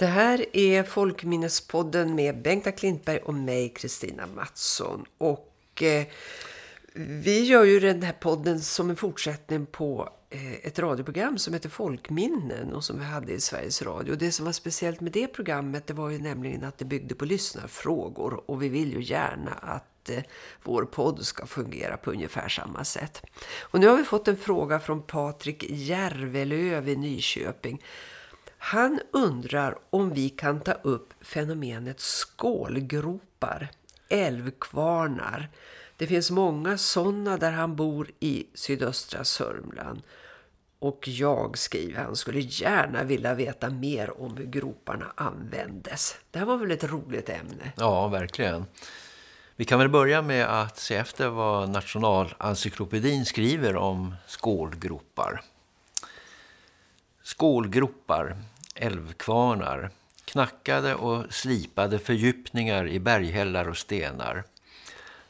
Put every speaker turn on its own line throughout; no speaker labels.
Det här är Folkminnespodden med Bengta Klintberg och mig, Kristina Mattsson. Och eh, vi gör ju den här podden som en fortsättning på eh, ett radioprogram som heter Folkminnen och som vi hade i Sveriges Radio. Och det som var speciellt med det programmet det var ju nämligen att det byggde på lyssnarfrågor. Och vi vill ju gärna att eh, vår podd ska fungera på ungefär samma sätt. Och nu har vi fått en fråga från Patrik Järvelöv i Nyköping- han undrar om vi kan ta upp fenomenet skålgropar, älvkvarnar. Det finns många sådana där han bor i sydöstra Sörmland. Och jag, skriver han, skulle gärna vilja veta mer om hur groparna användes. Det här var väl ett roligt ämne?
Ja, verkligen. Vi kan väl börja med att se efter vad Nationalencyklopedin skriver om skålgropar. Skålgropar, älvkvarnar, knackade och slipade fördjupningar i berghällar och stenar.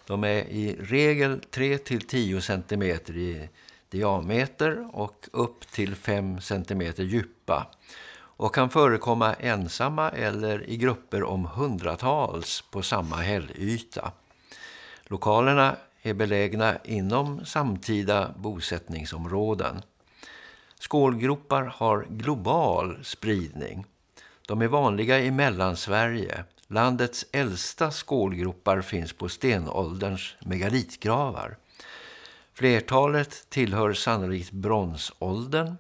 De är i regel 3-10 cm i diameter och upp till 5 cm djupa och kan förekomma ensamma eller i grupper om hundratals på samma hällyta. Lokalerna är belägna inom samtida bosättningsområden. Skålgropar har global spridning. De är vanliga i Mellansverige. Landets äldsta skålgropar finns på stenålderns megalitgravar. Flertalet tillhör sannolikt bronsåldern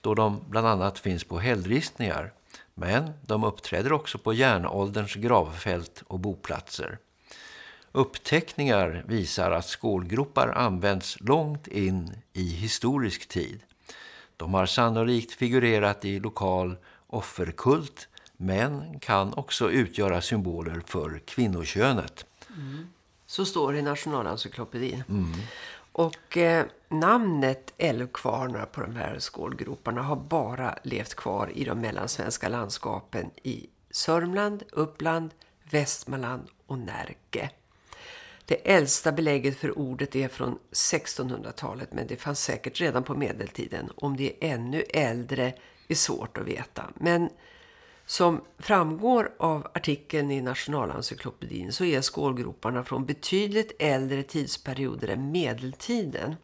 då de bland annat finns på hällristningar. Men de uppträder också på järnålderns gravfält och boplatser. Uppteckningar visar att skålgropar används långt in i historisk tid. De har sannolikt figurerat i lokal offerkult men kan också utgöra symboler för kvinnokönet.
Mm. Så står det i Nationalencyklopedin. Mm. Och eh, namnet älvkvarnar på de här skålgroparna har bara levt kvar i de mellansvenska landskapen i Sörmland, Uppland, Västmanland och Närke. Det äldsta belägget för ordet är från 1600-talet men det fanns säkert redan på medeltiden. Om det är ännu äldre är svårt att veta. Men som framgår av artikeln i Nationalencyklopedin så är skålgroparna från betydligt äldre tidsperioder än medeltiden.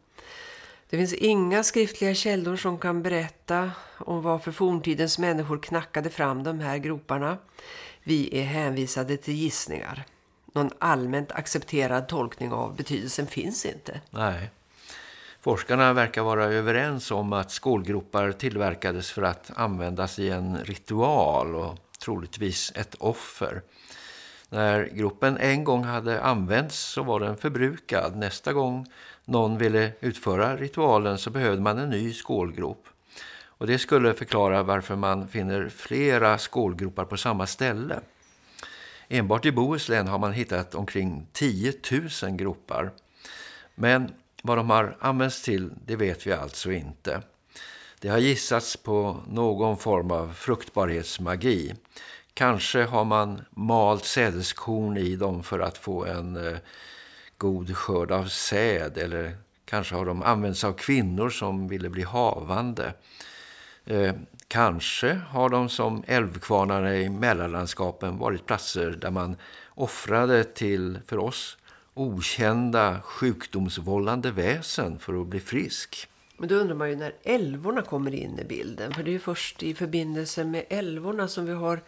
Det finns inga skriftliga källor som kan berätta om varför forntidens människor knackade fram de här groparna. Vi är hänvisade till gissningar någon allmänt accepterad tolkning av betydelsen finns inte.
Nej. Forskarna verkar vara överens om att skålgropar tillverkades för att användas i en ritual och troligtvis ett offer. När gropen en gång hade använts så var den förbrukad. Nästa gång någon ville utföra ritualen så behövde man en ny skålgrop. Och det skulle förklara varför man finner flera skålgropar på samma ställe. Enbart i Bohuslän har man hittat omkring 10 000 gropar. Men vad de har använts till, det vet vi alltså inte. Det har gissats på någon form av fruktbarhetsmagi. Kanske har man malt sädeskorn i dem för att få en eh, god skörd av säd. Eller kanske har de använts av kvinnor som ville bli havande. Eh, Kanske har de som älvkvarnarna i mellanlandskapen varit platser där man offrade till, för oss, okända sjukdomsvållande väsen för att bli frisk.
Men då undrar man ju när älvorna kommer in i bilden. För det är ju först i förbindelse med älvorna som vi har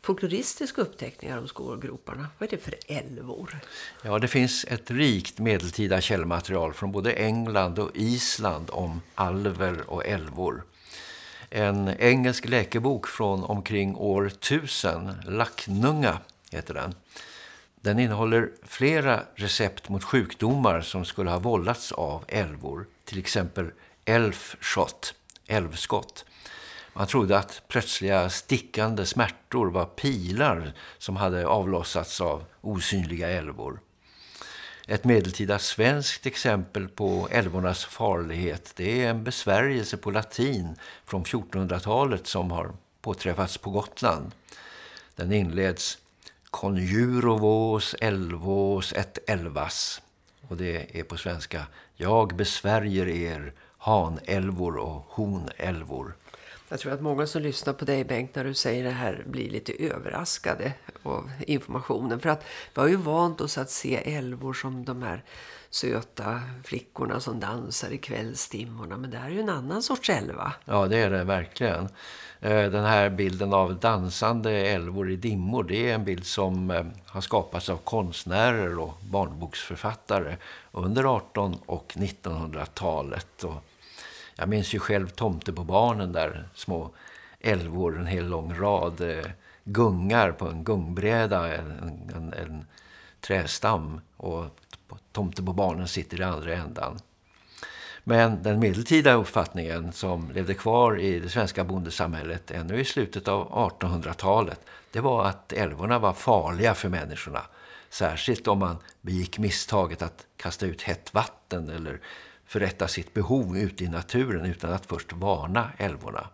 folkloristiska uppteckningar om skålgroparna. Vad är det för älvor?
Ja, det finns ett rikt medeltida källmaterial från både England och Island om alver och älvor en engelsk läkebok från omkring år 1000, Lacknunga heter den. Den innehåller flera recept mot sjukdomar som skulle ha vållats av älvor, till exempel elfshot, älvskott. Man trodde att plötsliga stickande smärtor var pilar som hade avlossats av osynliga älvor. Ett medeltida svenskt exempel på älvornas farlighet det är en besvärjelse på latin från 1400-talet som har påträffats på Gotland. Den inleds Conjuro vos älvås ett älvas och det är på svenska Jag besvärjer er hanälvor och honälvor.
Jag tror att många som lyssnar på dig Bengt när du säger det här blir lite överraskade av informationen. För att vi har ju vant oss att se älvor som de här söta flickorna som dansar i kvällstimmorna. Men det här är ju en annan sorts älva.
Ja, det är det verkligen. Eh, den här bilden av dansande älvor i dimmor, det är en bild som eh, har skapats av konstnärer och barnboksförfattare under 1800- och 1900-talet. Jag minns ju själv Tomte på barnen där små älvor, en hel lång rad eh, gungar på en gungbräda, en, en, en trästam och tomten på barnen sitter i andra ändan. Men den medeltida uppfattningen som levde kvar i det svenska bondesamhället ännu i slutet av 1800-talet det var att älvorna var farliga för människorna. Särskilt om man begick misstaget att kasta ut hett vatten eller förrätta sitt behov ute i naturen utan att först varna älvorna.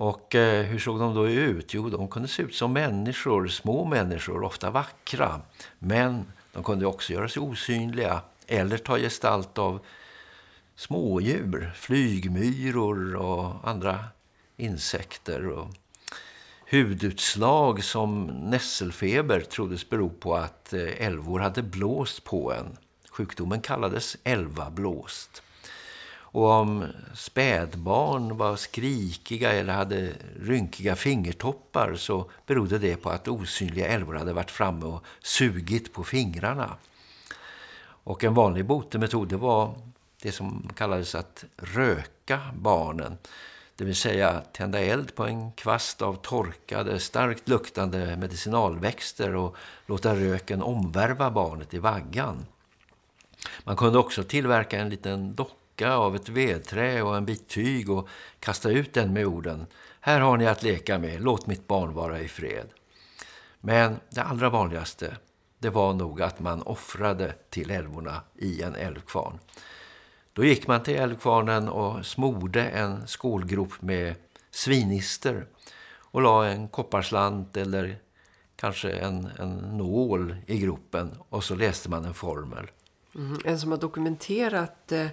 Och eh, hur såg de då ut? Jo, de kunde se ut som människor, små människor, ofta vackra. Men de kunde också göra sig osynliga eller ta gestalt av smådjur, flygmyror och andra insekter. Och hudutslag som nässelfeber troddes bero på att eh, älvor hade blåst på en. Sjukdomen kallades älvablåst. Och om spädbarn var skrikiga eller hade rynkiga fingertoppar så berodde det på att osynliga älvor hade varit framme och sugit på fingrarna. Och en vanlig botemetod var det som kallades att röka barnen. Det vill säga tända eld på en kvast av torkade, starkt luktande medicinalväxter och låta röken omvärva barnet i vaggan. Man kunde också tillverka en liten docka av ett vedträ och en bit tyg och kasta ut den med orden Här har ni att leka med, låt mitt barn vara i fred. Men det allra vanligaste det var nog att man offrade till älvorna i en älvkvarn. Då gick man till älvkvarnen och smorde en skålgrop med svinister och la en kopparslant eller kanske en, en nål i gropen och så läste man en formel.
Mm, en som har dokumenterat eh,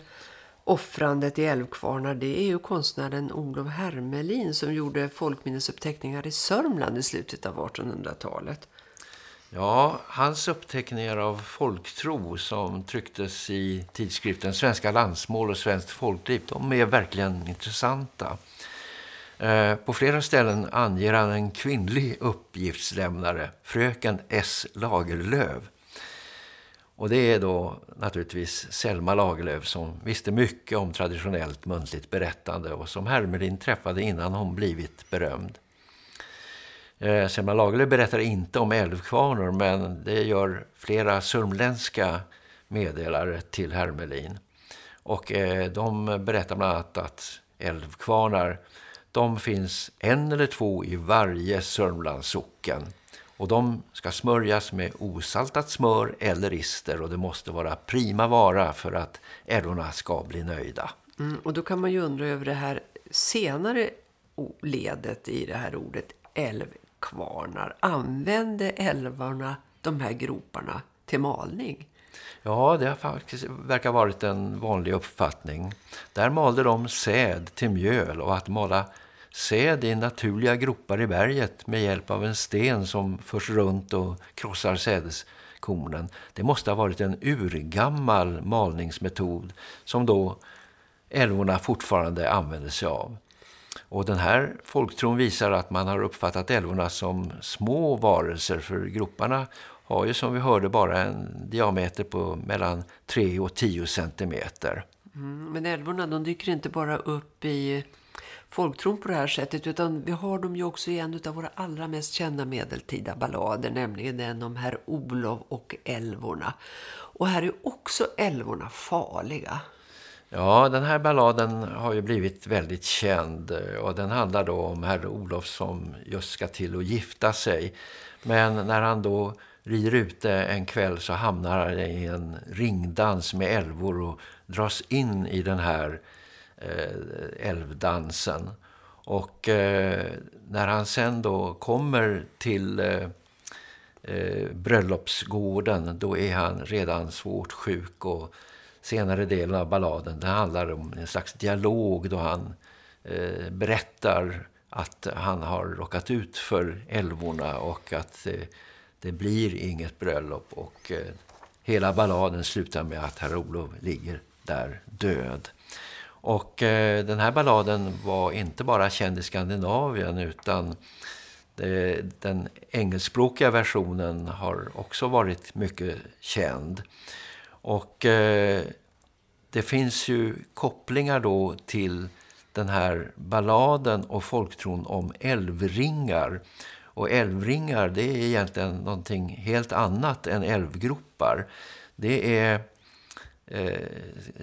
offrandet i älvkvarnar det är ju konstnären Olof Hermelin som gjorde folkminnesuppteckningar i Sörmland i slutet av 1800-talet.
Ja, hans uppteckningar av folktro som trycktes i tidskriften Svenska landsmål och svenskt folkliv, de är verkligen intressanta. Eh, på flera ställen anger han en kvinnlig uppgiftslämnare, fröken S. Lagerlöv. Och det är då naturligtvis Selma Lagerlöf som visste mycket om traditionellt muntligt berättande och som Hermelin träffade innan hon blivit berömd. Eh, Selma Lagerlöf berättar inte om älvkvarnor men det gör flera surmländska meddelare till Hermelin. Och eh, de berättar bland annat att älvkvarnar de finns en eller två i varje Sörmlandssocken. Och de ska smörjas med osaltat smör eller ister och det måste vara prima vara för att älvorna ska bli nöjda.
Mm, och då kan man ju undra över det här senare ledet i det här ordet älvkvarnar. Använde älvarna de här groparna till malning?
Ja, det har faktiskt verkar varit en vanlig uppfattning. Där malde de säd till mjöl och att mala säd i naturliga gropar i berget med hjälp av en sten som förs runt och krossar sädeskornen. Det måste ha varit en urgammal malningsmetod som då älvorna fortfarande använde sig av. Och den här folktron visar att man har uppfattat älvorna som små varelser för groparna har ju som vi hörde bara en diameter på mellan 3 och 10 centimeter.
Mm, men älvorna de dyker inte bara upp i folktron på det här sättet utan vi har dem ju också i en av våra allra mest kända medeltida ballader nämligen den om herr Olof och älvorna. Och här är också älvorna farliga.
Ja, den här balladen har ju blivit väldigt känd och den handlar då om herr Olof som just ska till att gifta sig. Men när han då rider ute en kväll så hamnar han i en ringdans med älvor och dras in i den här Eh, älvdansen. Och eh, när han sen då kommer till eh, eh, bröllopsgården då är han redan svårt sjuk och senare delen av balladen det handlar om en slags dialog då han eh, berättar att han har råkat ut för älvorna och att eh, det blir inget bröllop och eh, hela balladen slutar med att herr Olof ligger där död. Och eh, den här balladen var inte bara känd i Skandinavien utan det, den engelskspråkiga versionen har också varit mycket känd. Och eh, det finns ju kopplingar då till den här balladen och folktron om älvringar. Och älvringar det är egentligen någonting helt annat än älvgropar. Det är eh,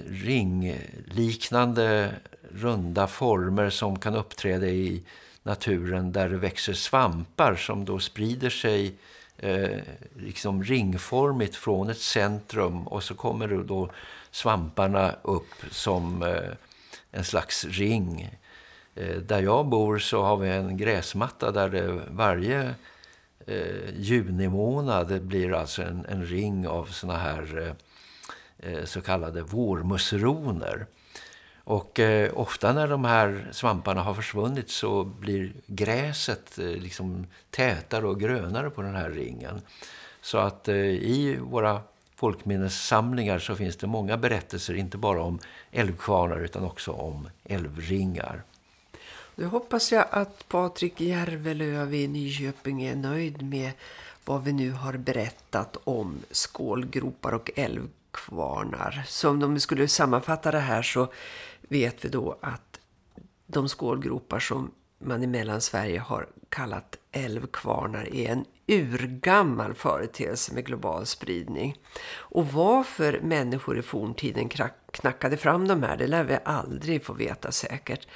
ringliknande runda former som kan uppträda i naturen där det växer svampar som då sprider sig eh, liksom ringformigt från ett centrum och så kommer då svamparna upp som eh, en slags ring. Eh, där jag bor så har vi en gräsmatta där det varje eh, juni månad blir alltså en, en ring av såna här eh, Eh, så kallade vårmusseroner. Och eh, ofta när de här svamparna har försvunnit så blir gräset eh, liksom tätare och grönare på den här ringen. Så att eh, i våra folkminnessamlingar så finns det många berättelser, inte bara om älvkvarnar utan också om älvringar.
Nu hoppas jag att Patrik Järvelöv i Nyköping är nöjd med vad vi nu har berättat om skålgropar och älvkvarnar kvarnar. Så om vi skulle sammanfatta det här så vet vi då att de skålgropar som man i Mellansverige har kallat älvkvarnar är en urgammal företeelse med global spridning. Och varför människor i forntiden knackade fram de här, det lär vi aldrig få veta säkert.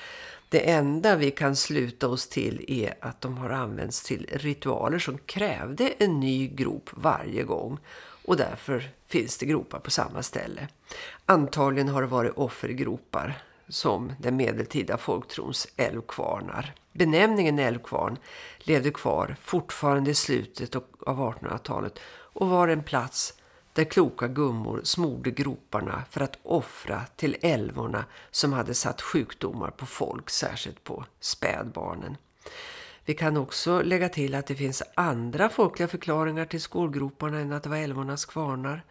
Det enda vi kan sluta oss till är att de har använts till ritualer som krävde en ny grop varje gång. Och därför finns det gropar på samma ställe. Antagligen har det varit offergropar som den medeltida folktrons älvkvarnar. Benämningen älvkvarn levde kvar fortfarande i slutet av 1800-talet och var en plats där kloka gummor smorde groparna för att offra till älvorna som hade satt sjukdomar på folk, särskilt på spädbarnen. Vi kan också lägga till att det finns andra folkliga förklaringar till skålgroparna än att det var älvornas kvarnar.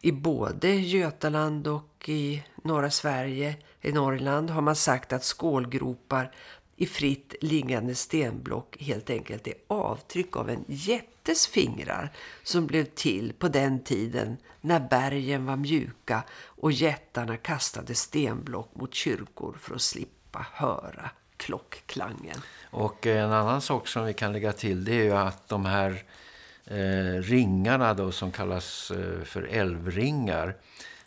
I både Götaland och i norra Sverige, i Norrland, har man sagt att skålgropar i fritt liggande stenblock helt enkelt är avtryck av en jättes fingrar som blev till på den tiden när bergen var mjuka och jättarna kastade stenblock mot kyrkor för att slippa höra klockklangen.
Och en annan sak som vi kan lägga till det är ju att de här eh, ringarna då som kallas eh, för älvringar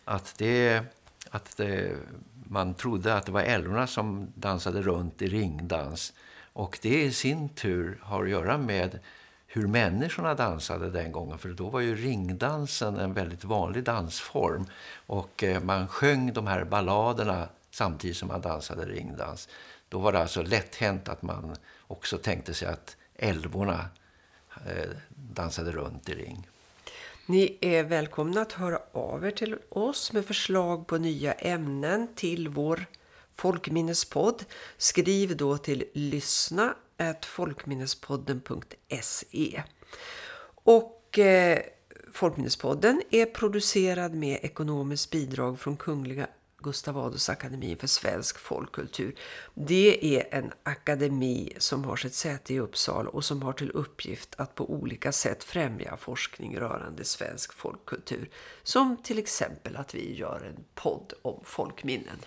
att det att det, man trodde att det var älvorna som dansade runt i ringdans. Och det i sin tur har att göra med hur människorna dansade den gången. För då var ju ringdansen en väldigt vanlig dansform. Och eh, man sjöng de här balladerna samtidigt som man dansade ringdans. Då var det alltså lätt hänt att man också tänkte sig att älvorna eh, dansade runt i ring.
Ni är välkomna att höra av er till oss med förslag på nya ämnen till vår folkminnespodd. Skriv då till lyssna folkminnespodden.se Och eh, Folkminnespodden är producerad med ekonomiskt bidrag från Kungliga Gustav Adolfs akademi för svensk folkkultur. Det är en akademi som har sitt säte i Uppsala och som har till uppgift att på olika sätt främja forskning rörande svensk folkkultur. Som till exempel att vi gör en podd om folkminnen.